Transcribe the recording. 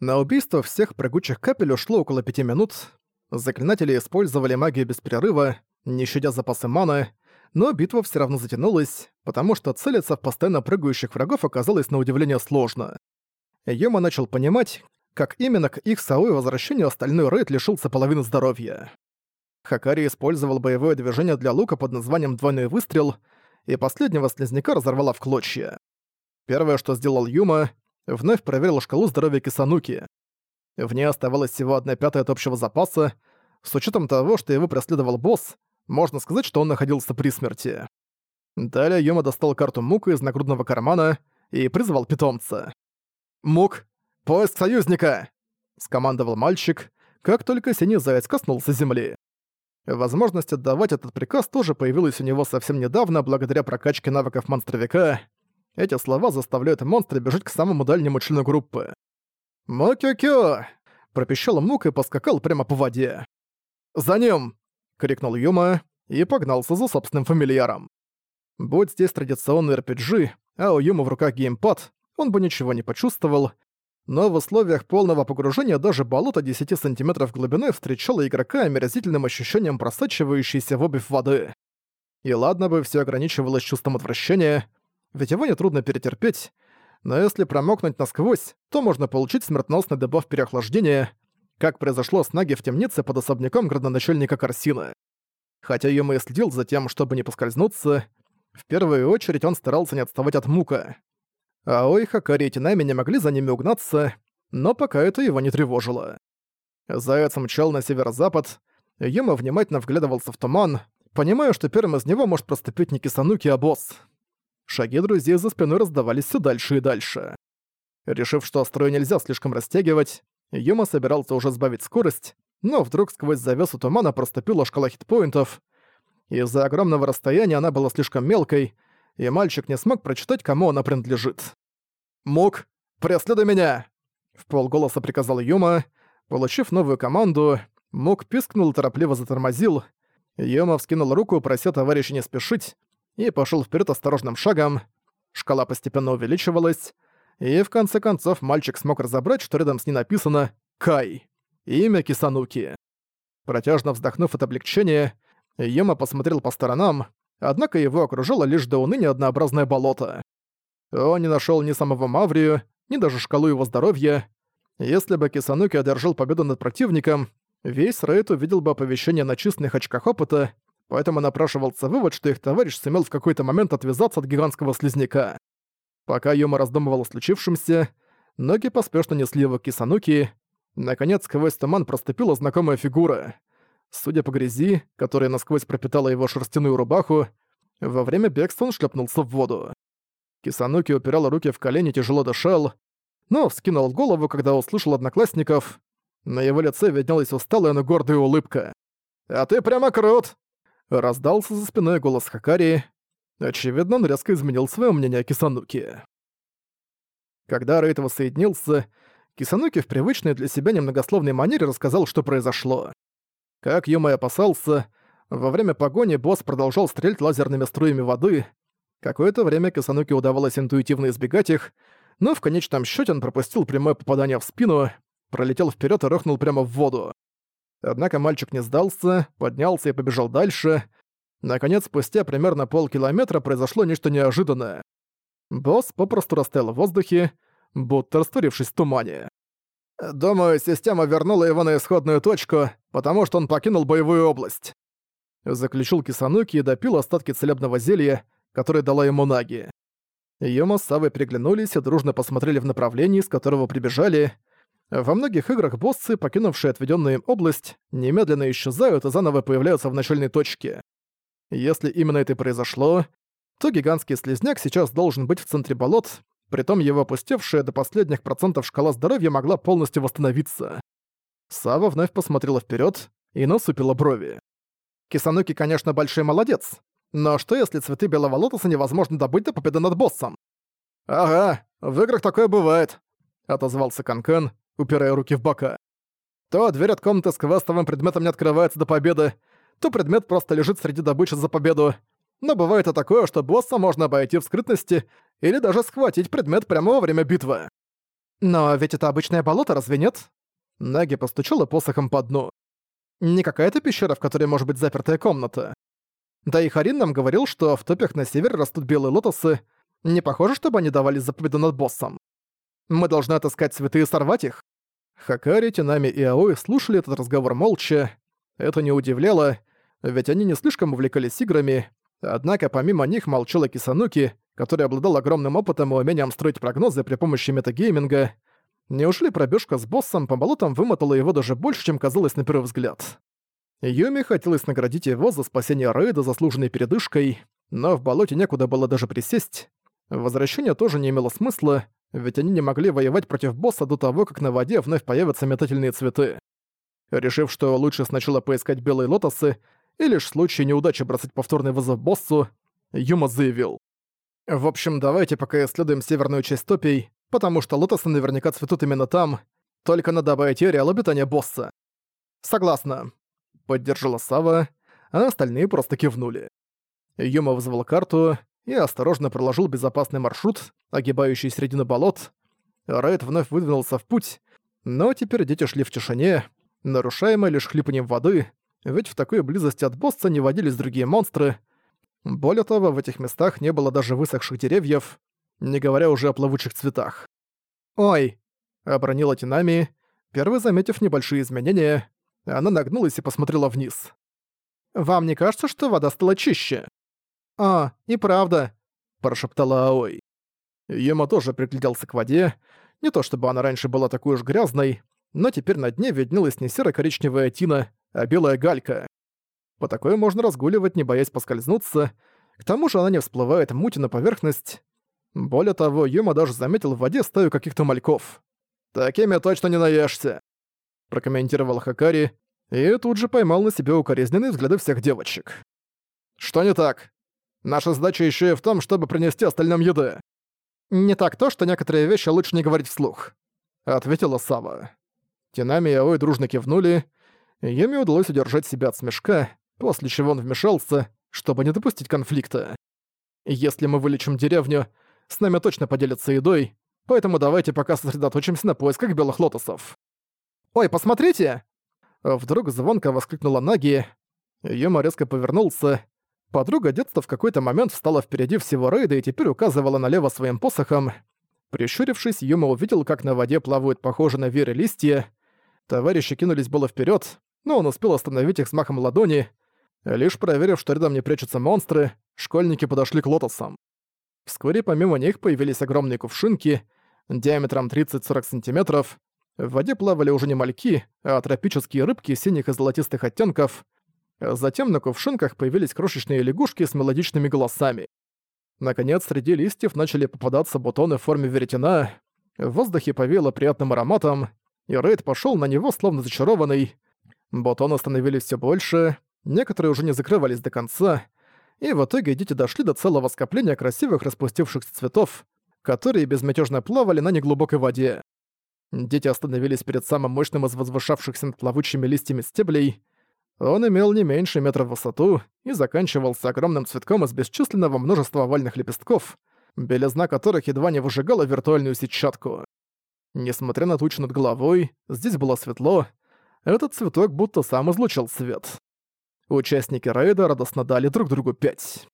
На убийство всех прыгучих капель ушло около пяти минут. Заклинатели использовали магию без перерыва, не щадя запасы маны, но битва все равно затянулась, потому что целиться в постоянно прыгающих врагов оказалось на удивление сложно. Йома начал понимать, как именно к их Саой возвращению остальной рейд лишился половины здоровья. Хакари использовал боевое движение для лука под названием «Двойной выстрел», и последнего слизняка разорвала в клочья. Первое, что сделал Юма, вновь проверил шкалу здоровья Кисануки. В ней оставалась всего одна пятая от общего запаса. С учетом того, что его преследовал босс, можно сказать, что он находился при смерти. Далее Юма достал карту Мука из нагрудного кармана и призвал питомца. «Мук, поиск союзника!» — скомандовал мальчик, как только синий заяц коснулся земли. Возможность отдавать этот приказ тоже появилась у него совсем недавно благодаря прокачке навыков монстровика. Эти слова заставляют монстра бежать к самому дальнему члену группы. «Мо-кё-кё!» — пропищал Мук и поскакал прямо по воде. «За ним!» — крикнул Юма и погнался за собственным фамильяром. Будь здесь традиционный RPG, а у Юма в руках геймпад, он бы ничего не почувствовал, но в условиях полного погружения даже болото 10 сантиметров глубины встречало игрока омерзительным ощущением просачивающейся в обувь воды. И ладно бы все ограничивалось чувством отвращения, ведь его нетрудно перетерпеть, но если промокнуть насквозь, то можно получить смертоносный дебаф переохлаждения, как произошло с Наги в темнице под особняком градоначальника Корсина. Хотя Юма и следил за тем, чтобы не поскользнуться, в первую очередь он старался не отставать от Мука. Аой, Хакари и Тинами не могли за ними угнаться, но пока это его не тревожило. Заяц мчал на северо-запад, Юма внимательно вглядывался в туман, понимая, что первым из него может проступить не Кисануки, а босс. Шаги друзей за спиной раздавались все дальше и дальше. Решив, что строй нельзя слишком растягивать, Юма собирался уже сбавить скорость, но вдруг сквозь завесу тумана проступила шкала хитпоинтов. Из-за огромного расстояния она была слишком мелкой, и мальчик не смог прочитать, кому она принадлежит. «Мук, преследуй меня!» В полголоса приказал Юма. Получив новую команду, Мук пискнул торопливо затормозил. Юма вскинул руку, прося товарища не спешить, и пошел вперед осторожным шагом. Шкала постепенно увеличивалась, и в конце концов мальчик смог разобрать, что рядом с ней написано «Кай» — имя Кисануки. Протяжно вздохнув от облегчения, Юма посмотрел по сторонам, однако его окружало лишь до уныния однообразное болото. Он не нашел ни самого Маврию, ни даже шкалу его здоровья. Если бы Кисануки одержал победу над противником, весь Рейд увидел бы оповещение на чистых очках опыта, поэтому напрашивался вывод, что их товарищ сумел в какой-то момент отвязаться от гигантского слизняка. Пока Юма раздумывал о случившемся, ноги поспешно несли его к Кисануки. Наконец, сквозь туман проступила знакомая фигура. Судя по грязи, которая насквозь пропитала его шерстяную рубаху, во время бегства он шлепнулся в воду. Кисануки упирал руки в колени, тяжело дышал, но вскинул голову, когда услышал одноклассников. На его лице виднелась усталая, но гордая улыбка. «А ты прямо крут!» Раздался за спиной голос Хакари. Очевидно, он резко изменил свое мнение о Кисануки. Когда Рейд воссоединился, Кисануки в привычной для себя немногословной манере рассказал, что произошло. Как Юма и опасался, во время погони босс продолжал стрелять лазерными струями воды. Какое-то время Кисануки удавалось интуитивно избегать их, но в конечном счете он пропустил прямое попадание в спину, пролетел вперед и рухнул прямо в воду. Однако мальчик не сдался, поднялся и побежал дальше. Наконец, спустя примерно полкилометра произошло нечто неожиданное. Босс попросту растаял в воздухе, будто растворившись в тумане. Думаю, система вернула его на исходную точку, потому что он покинул боевую область. Заключил Кисануки и допил остатки целебного зелья, которое дала ему Наги. Йома с Савой приглянулись и дружно посмотрели в направлении, с которого прибежали. Во многих играх боссы, покинувшие отведенную им область, немедленно исчезают и заново появляются в начальной точке. Если именно это и произошло, то гигантский слизняк сейчас должен быть в центре болот, притом его опустевшая до последних процентов шкала здоровья могла полностью восстановиться. Сава вновь посмотрела вперед и насупила брови. Кисануки, конечно, большой молодец, но что если цветы белого лотоса невозможно добыть до победы над боссом? «Ага, в играх такое бывает», — отозвался Канкан, упирая руки в бока. «То дверь от комнаты с квестовым предметом не открывается до победы, то предмет просто лежит среди добычи за победу, но бывает и такое, что босса можно обойти в скрытности или даже схватить предмет прямо во время битвы. «Но ведь это обычное болото, разве нет?» Наги постучала посохом по дну. «Не какая-то пещера, в которой может быть запертая комната. Да и Харин нам говорил, что в топях на севере растут белые лотосы. Не похоже, чтобы они давали за победу над боссом. Мы должны отыскать цветы и сорвать их». Хакари, Тинами и Аoi слушали этот разговор молча. Это не удивляло, ведь они не слишком увлекались играми, однако помимо них молчала Кисануки, который обладал огромным опытом и умением строить прогнозы при помощи метагейминга. Неужели пробежка с боссом по болотам вымотала его даже больше, чем казалось на первый взгляд? Юми хотелось наградить его за спасение Рейда заслуженной передышкой, но в болоте некуда было даже присесть. Возвращение тоже не имело смысла, ведь они не могли воевать против босса до того, как на воде вновь появятся метательные цветы. Решив, что лучше сначала поискать белые лотосы, и лишь в случае неудачи бросать повторный вызов боссу, Юма заявил. «В общем, давайте пока исследуем северную часть топий, потому что лотосы наверняка цветут именно там, только надо обойти ареал обитания босса». «Согласна», — поддержала Сава, а остальные просто кивнули. Юма вызвал карту и осторожно проложил безопасный маршрут, огибающий середину болот. Райд вновь выдвинулся в путь, но теперь дети шли в тишине, нарушаемой лишь хлипанием воды, ведь в такой близости от босса не водились другие монстры. Более того, в этих местах не было даже высохших деревьев, не говоря уже о плавучих цветах. «Ой!» — обронила Тинами, первой заметив небольшие изменения, она нагнулась и посмотрела вниз. «Вам не кажется, что вода стала чище?» «А, и правда», — прошептала Аой. Юма тоже пригляделся к воде, не то чтобы она раньше была такой уж грязной, но теперь на дне виднелась не серо-коричневая тина, а белая галька. По такой можно разгуливать, не боясь поскользнуться, к тому же она не всплывает мути на поверхность. Более того, Юма даже заметил в воде стаю каких-то мальков. «Такими точно не наешься», — прокомментировал Хакари, и тут же поймал на себе укоризненные взгляды всех девочек. «Что не так? Наша задача еще и в том, чтобы принести остальным еды». «Не так то, что некоторые вещи лучше не говорить вслух», — ответила Сава. Тинами и Аой дружно кивнули, и Юми удалось удержать себя от смешка, после чего он вмешался, чтобы не допустить конфликта. «Если мы вылечим деревню, с нами точно поделятся едой, поэтому давайте пока сосредоточимся на поисках белых лотосов». «Ой, посмотрите!» Вдруг звонко воскликнула Наги. Юма резко повернулся. Подруга детства в какой-то момент встала впереди всего рейда и теперь указывала налево своим посохом. Прищурившись, Юма увидел, как на воде плавают похожие на веры листья. Товарищи кинулись было вперед, но он успел остановить их с махом ладони. Лишь проверив, что рядом не прячутся монстры, школьники подошли к лотосам. Вскоре помимо них появились огромные кувшинки, диаметром 30-40 сантиметров. В воде плавали уже не мальки, а тропические рыбки синих и золотистых оттенков. Затем на кувшинках появились крошечные лягушки с мелодичными голосами. Наконец, среди листьев начали попадаться бутоны в форме веретена, в воздухе повеяло приятным ароматом, и Рейд пошел на него словно зачарованный. Бутоны становились все больше, некоторые уже не закрывались до конца, и в итоге дети дошли до целого скопления красивых распустившихся цветов, которые безмятежно плавали на неглубокой воде. Дети остановились перед самым мощным из возвышавшихся над плавучими листьями стеблей. Он имел не меньше метра в высоту и заканчивался огромным цветком из бесчисленного множества овальных лепестков, белизна которых едва не выжигала виртуальную сетчатку. Несмотря на тучу над головой, здесь было светло, этот цветок будто сам излучал свет. Участники рейда радостно дали друг другу пять.